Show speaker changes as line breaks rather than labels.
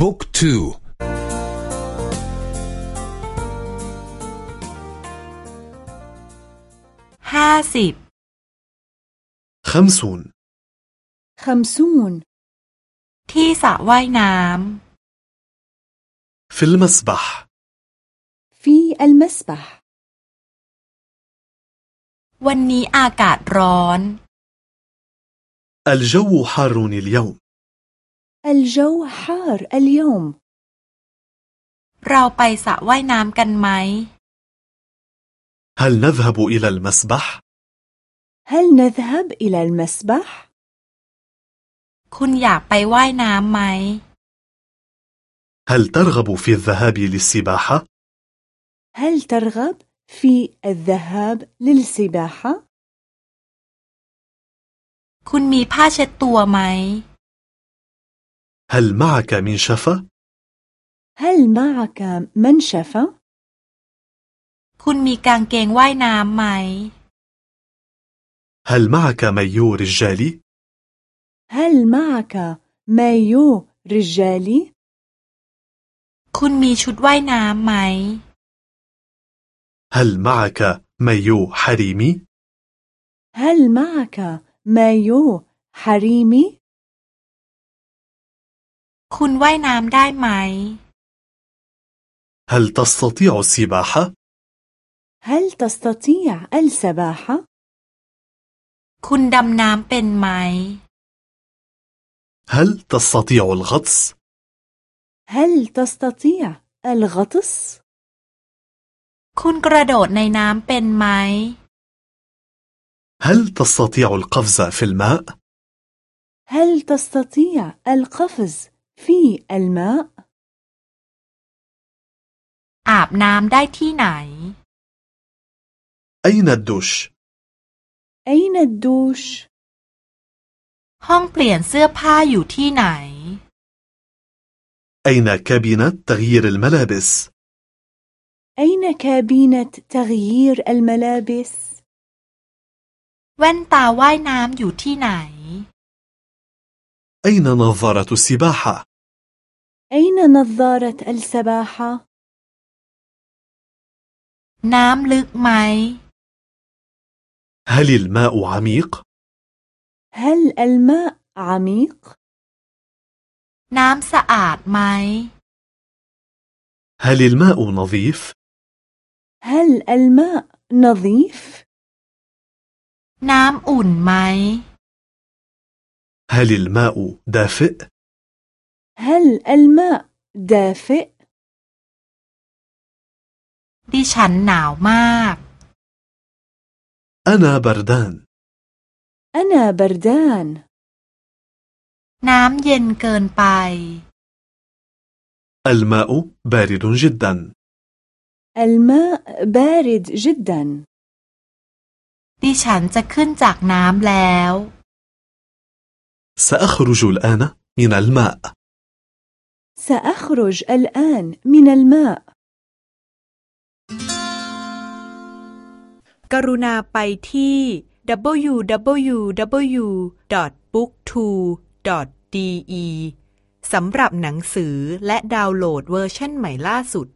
บุ๊กทู
ห้าสิบ
خمسون
خمسون
ที่สระว่ายน้
في المسبح
في المسبح ำ
วันนี้อากาศร้อน
الجو حار اليوم
الجو حار اليوم
เราไปสระว่ายน้ำกันไหม
هل نذهب إلى المسبح؟
هل نذهب إلى المسبح؟
คุณอยากไปว่ายน้ำไหม
هل ترغب في الذهاب للسباحة؟
هل ترغب في الذهاب للسباحة؟
คุณมีผ้าเช็ดตัวไหม
هل معك منشفة؟
هل معك منشفة؟
คุณมีกางเกงว่ายน้ำไหม
هل معك مايو رجالي؟
هل معك مايو رجالي؟
คุณมีชุดว่ายน้ำไหม
هل معك مايو حريمي؟
هل معك مايو حريمي؟
คุณว่ายน้ำได้ไหม
هل تستطيع السباحة؟
هل تستطيع السباحة؟
คุณดำน้ำเป็นไหม
هل تستطيع الغطس؟
هل تستطيع الغطس؟
คุณกระโดดในน้ำเป็นไหม
هل تستطيع القفز في الماء؟
هل تستطيع القفز في الماء؟
อาบน้ำได้ที่ไหน
أين الدوش؟
أين الدوش؟
ห้องเปลี่ยนเสื้อผ้าอยู่ที่ไหน
أين كابينة تغيير الملابس؟
أين كابينة تغيير الملابس؟
แว่นตาว่ายน้ำอยู่ที่ไหน
أين نظارة السباحة؟
أين نظارة السباحة؟
น้ำลึกไหม
هل الماء عميق؟
هل الماء عميق؟
น้ำสะอาดไหม
هل الماء نظيف؟
هل الماء نظيف؟
น้ำอุ่นไหม
هل الماء دافئ؟
هل الماء دافئ؟
ดิฉันหนาวมาก
أنا بردان
أنا بردان
น้ำเย็นเกินไป
الماء بارد جدا
الماء بارد جدا
ดิฉันจะขึ้นจากน้ำแล้ว
سأخرج الآن من الماء
سأخرج الآن من الماء
กรุณาไปที่ www.booktwo.de สำหรับหนังสือและดาวน์โหลดเวอร์ชันใหม่ล่าสุด